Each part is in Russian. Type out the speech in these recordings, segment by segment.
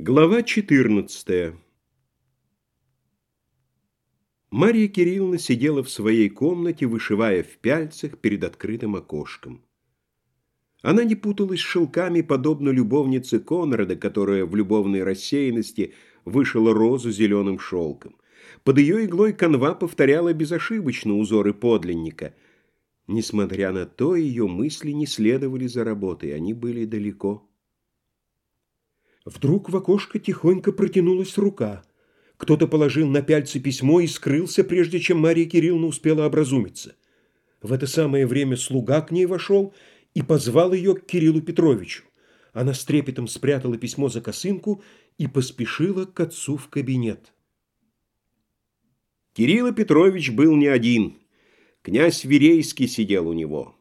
Глава 14 Марья Кирилловна сидела в своей комнате, вышивая в пяльцах перед открытым окошком. Она не путалась шелками, подобно любовнице Конрада, которая в любовной рассеянности вышила розу зеленым шелком. Под ее иглой канва повторяла безошибочно узоры подлинника. Несмотря на то, ее мысли не следовали за работой, они были далеко. Вдруг в окошко тихонько протянулась рука. Кто-то положил на пяльцы письмо и скрылся, прежде чем Мария Кирилловна успела образумиться. В это самое время слуга к ней вошел и позвал ее к Кириллу Петровичу. Она с трепетом спрятала письмо за косынку и поспешила к отцу в кабинет. Кирилл Петрович был не один. Князь Верейский сидел у него.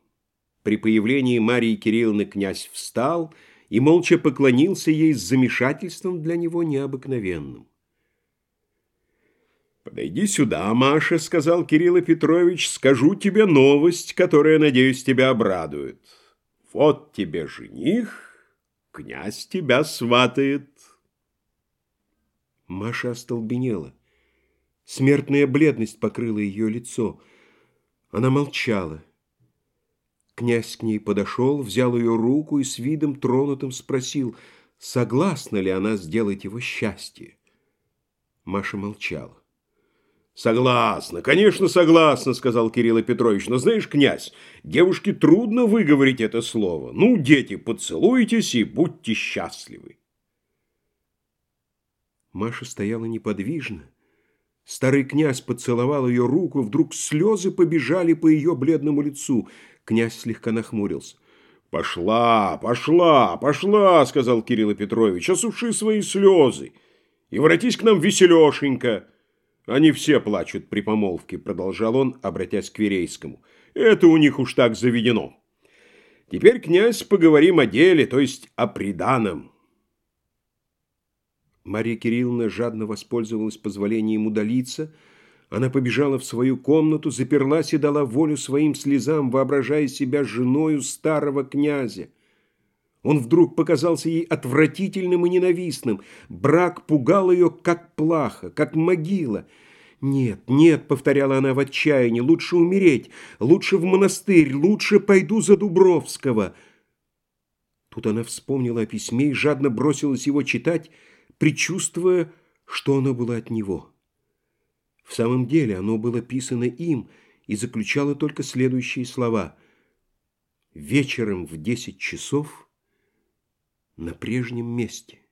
При появлении Марии Кирилловны князь встал и, и молча поклонился ей с замешательством для него необыкновенным. «Подойди сюда, Маша», — сказал Кирилл Петрович, — «скажу тебе новость, которая, надеюсь, тебя обрадует. Вот тебе жених, князь тебя сватает». Маша остолбенела. Смертная бледность покрыла ее лицо. Она молчала. Князь к ней подошел, взял ее руку и с видом тронутым спросил, согласна ли она сделать его счастье. Маша молчала. «Согласна, конечно, согласна», — сказал Кирилл Петрович. «Но знаешь, князь, девушке трудно выговорить это слово. Ну, дети, поцелуйтесь и будьте счастливы». Маша стояла неподвижно. Старый князь поцеловал ее руку, вдруг слезы побежали по ее бледному лицу. Князь слегка нахмурился. «Пошла, пошла, пошла!» — сказал Кирилл Петрович. «Осуши свои слезы и воротись к нам веселешенько!» «Они все плачут при помолвке», — продолжал он, обратясь к Верейскому. «Это у них уж так заведено. Теперь, князь, поговорим о деле, то есть о приданом». Мария Кирилловна жадно воспользовалась позволением удалиться — она побежала в свою комнату, заперлась и дала волю своим слезам, воображая себя женою старого князя. Он вдруг показался ей отвратительным и ненавистным. Брак пугал ее, как плаха, как могила. «Нет, нет», — повторяла она в отчаянии, — «лучше умереть, лучше в монастырь, лучше пойду за Дубровского». Тут она вспомнила о письме и жадно бросилась его читать, предчувствуя, что оно было от него. В самом деле оно было писано им и заключало только следующие слова. «Вечером в десять часов на прежнем месте».